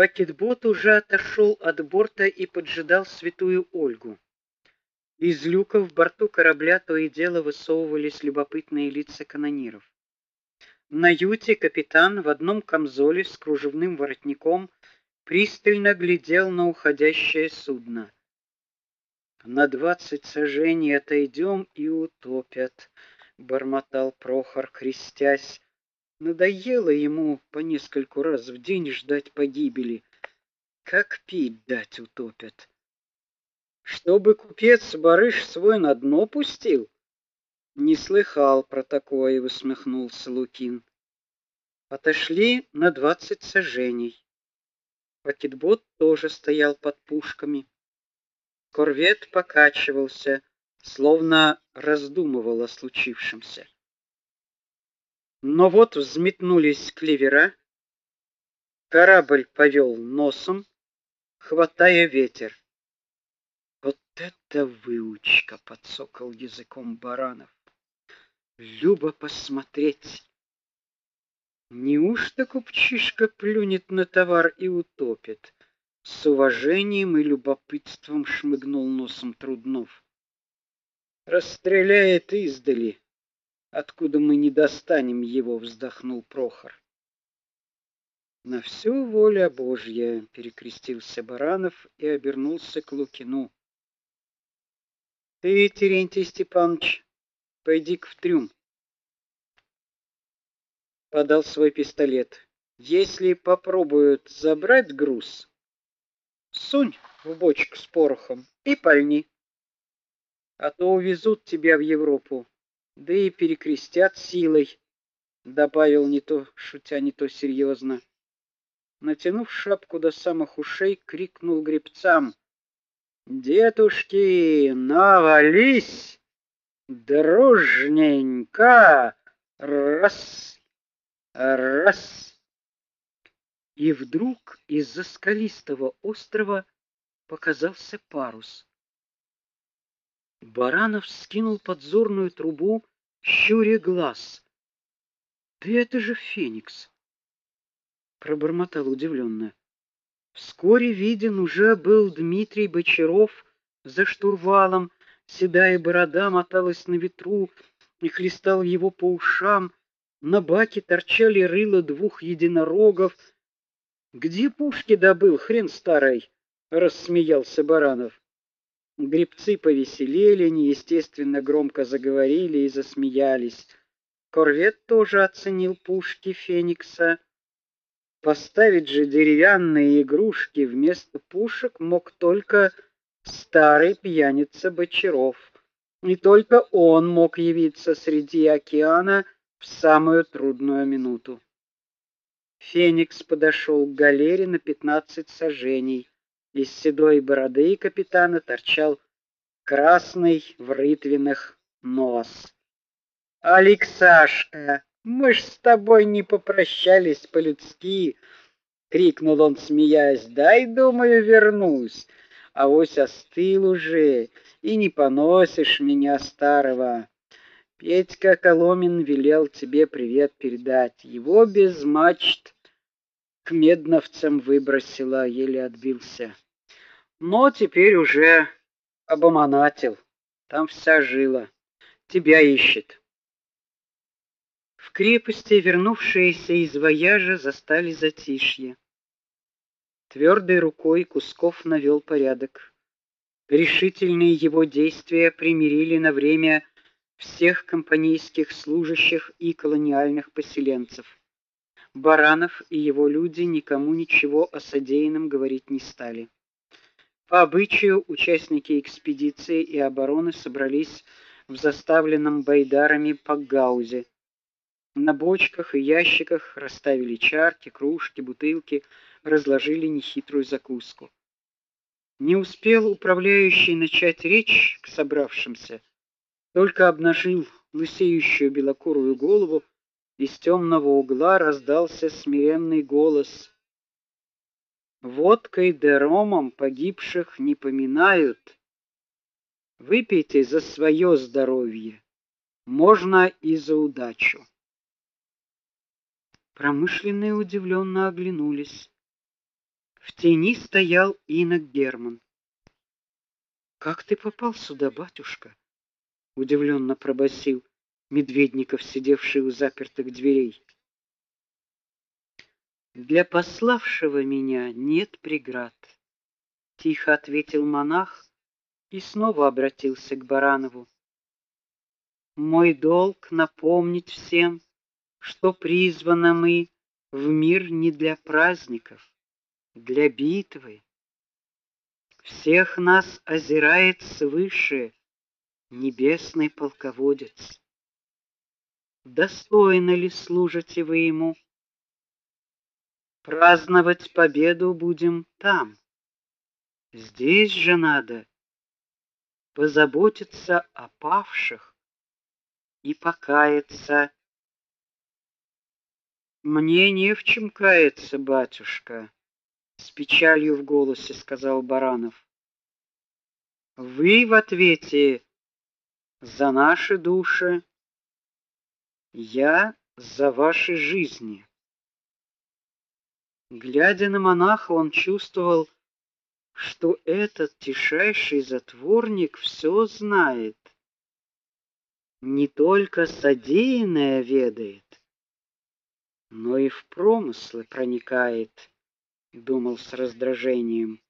Пакетбот уже отошел от борта и поджидал святую Ольгу. Из люка в борту корабля то и дело высовывались любопытные лица канониров. На юте капитан в одном камзоле с кружевным воротником пристально глядел на уходящее судно. На двадцать сажений отойдем и утопят, бормотал Прохор, крестясь. Надоело ему по нескольку раз в день ждать погибели. Как пить дать утопят. Чтобы купец барыш свой на дно пустил? Не слыхал про такое, усмехнулся Лукин. Отошли на двадцать саженей. Пакетбот тоже стоял под пушками. Корвет покачивался, словно раздумывал о случившемся. Но вот взметнулись клевера, корабль повел носом, хватая ветер. Вот это выучка, подсокал языком Баранов. Любо посмотреть. Неужто купчишка плюнет на товар и утопит? С уважением и любопытством шмыгнул носом Труднов. Расстреляет издали, откуда мы не достанем его, вздохнул Прохор. На всю воля Божья, перекрестился Баранов и обернулся к Лукину. Ты, Терентий Степанович, пойди-ка в трюм. Подал свой пистолет. Если попробуют забрать груз, сунь в бочку с порохом и пальни. А то увезут тебя в Европу, да и перекрестят силой, добавил не то шутя, не то серьезно. Натянув шапку до самых ушей, крикнул гребцам: Дедушки, навались! Дружненько! Раз! Раз! И вдруг из-за скалистого острова показался парус. Баранов скинул подзорную трубу, щуря глаз. "Да это же Феникс", пробормотал удивленно. Вскоре виден уже был Дмитрий Бочаров за штурвалом, седая борода моталась на ветру и хлестал его по ушам. На баке торчали рыла двух единорогов. Где пушки добыл, хрен старый, рассмеялся Баранов. Гребцы повеселели, неестественно громко заговорили и засмеялись. Корвет тоже оценил пушки Феникса. Поставить же деревянные игрушки вместо пушек мог только старый пьяница Бочаров. Не только он мог явиться среди океана в самую трудную минуту. Феникс подошел к галере на пятнадцать саженей. Из седой бороды капитана торчал красный в рытвинах нос. Алексашка, мы ж с тобой не попрощались по-людски, крикнул он, смеясь. Дай, думаю, вернусь. А вось остыл уже и не поносишь меня старого. Петька Коломин велел тебе привет передать. Его без мачт к медновцам выбросила, еле отбился. Но теперь уже обоманатил. Там вся жила. Тебя ищет. В крепости вернувшиеся из вояжа застали затишье. Твердой рукой Кусков навел порядок. Решительные его действия примирили на время всех компанейских служащих и колониальных поселенцев. Баранов и его люди никому ничего о содеянном говорить не стали. По обычаю участники экспедиции и обороны собрались в заставленном байдарами пакгаузе, на бочках и ящиках расставили чарки, кружки, бутылки, разложили нехитрую закуску. Не успел управляющий начать речь к собравшимся, только обнажил лысеющую белокурую голову, из темного угла раздался смиренный голос: "Водкой да ромом погибших не поминают. Выпейте за свое здоровье, можно и за удачу". Промышленные удивленно оглянулись. В тени стоял инок Герман. Как ты попал сюда, батюшка? удивленно пробасил Медведников, сидевший у запертых дверей. Для пославшего меня нет преград, тихо ответил монах и снова обратился к Баранову. Мой долг напомнить всем, что призваны мы в мир не для праздников, для битвы. Всех нас озирает свыше небесный полководец. Достойно ли служите вы ему? Праздновать победу будем там. Здесь же надо позаботиться о павших и покаяться. Мне не в чем каяться, батюшка, с печалью в голосе сказал Баранов. Вы в ответе за наши души, я за ваши жизни. Глядя на монаха, он чувствовал, что этот тишайший затворник все знает не только содеянное ведает, но и в промыслы проникает, думал с раздражением.